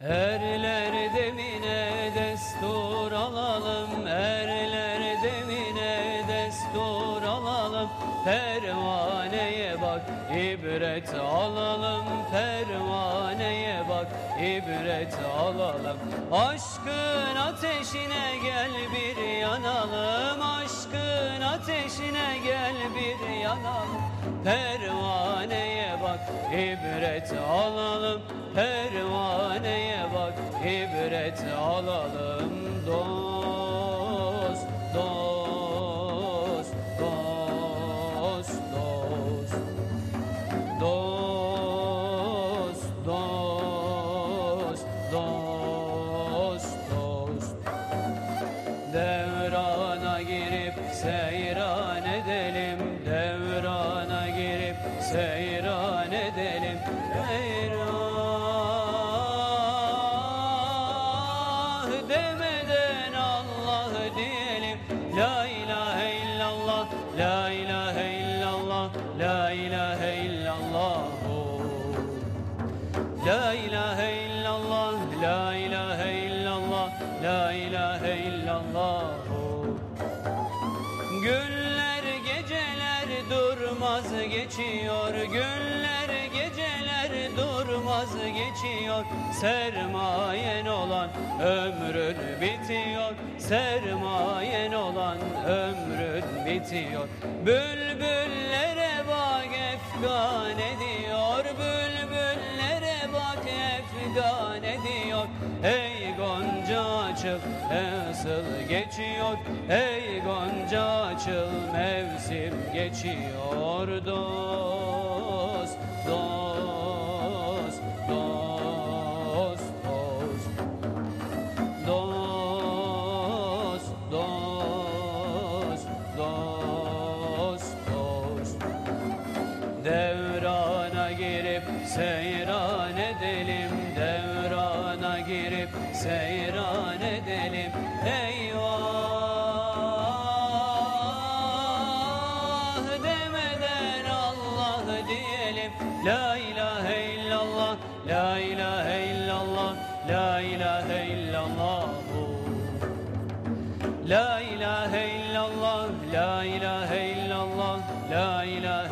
Erler demine destur alalım Erler demine destur alalım. Pervaneye bak ibret alalım Pervaneye bak ibret alalım. Aşkın ateşine gel bir yanalım Aşkın ateşine gel bir yanalım. Pervaneye bak ibret alalım Pervaneye bak. İbret alalım Dost, demeden Allah diyelim La ilahe illallah La ilahe illallah La ilahe illallah La ilahe illallah, la ilahe illallah, la ilahe illallah. Günler geceler durmaz geçiyor, günler durmaz geçiyor. Sermayen olan ömrün bitiyor, sermayen olan ömrün bitiyor. Bülbüllere bak efgan ediyor, bülbüllere bak efgan ediyor. Ey Gonca açıl nasıl geçiyor, ey Gonca açıl mevsim geçiyor. Girip seyran edelim. Eyvah demeden Allah diyelim. La ilahe illallah La ilahe illallah La ilahe illallah. La ilahe illallah, la ilahe illallah, la ilahe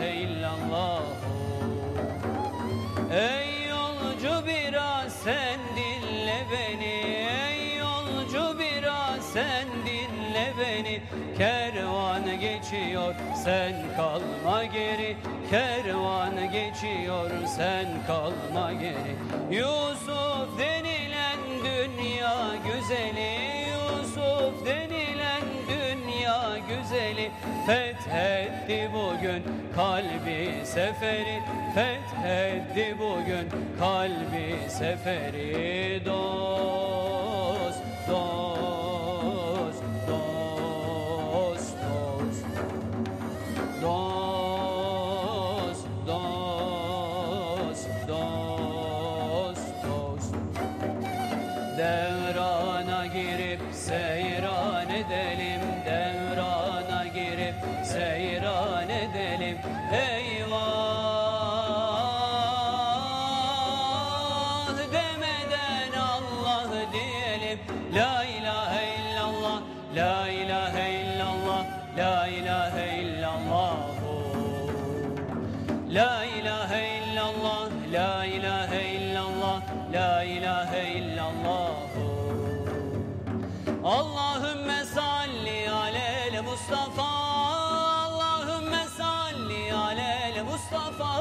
beni. Kervan geçiyor, sen kalma geri. Kervan geçiyor, sen kalma geri. Yusuf denilen dünya güzeli, Yusuf denilen dünya güzeli Fethetti bugün kalbi seferi Fethetti bugün kalbi seferi Dost, Devrana girip seyran edelim Devrana girip seyran edelim. Eyvah! Demeden Allah diyelim. La ilahe illallah La ilahe illallah La ilahe illallah. La ilahe illallah, la ilahe illallah, la ilahe illallah. Allahümme salli alel Mustafa, Allahümme salli alel Mustafa,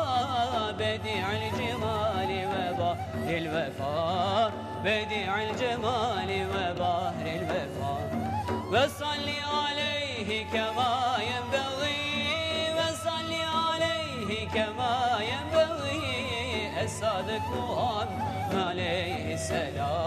bedi'il cemali ve bahril vefa, bedi'il cemali ve bahril vefa. Ve salli aleyhi kema yenbeği, ve salli aleyhi kema yenbeği. Es-Sadık Muhammed aleyhisselam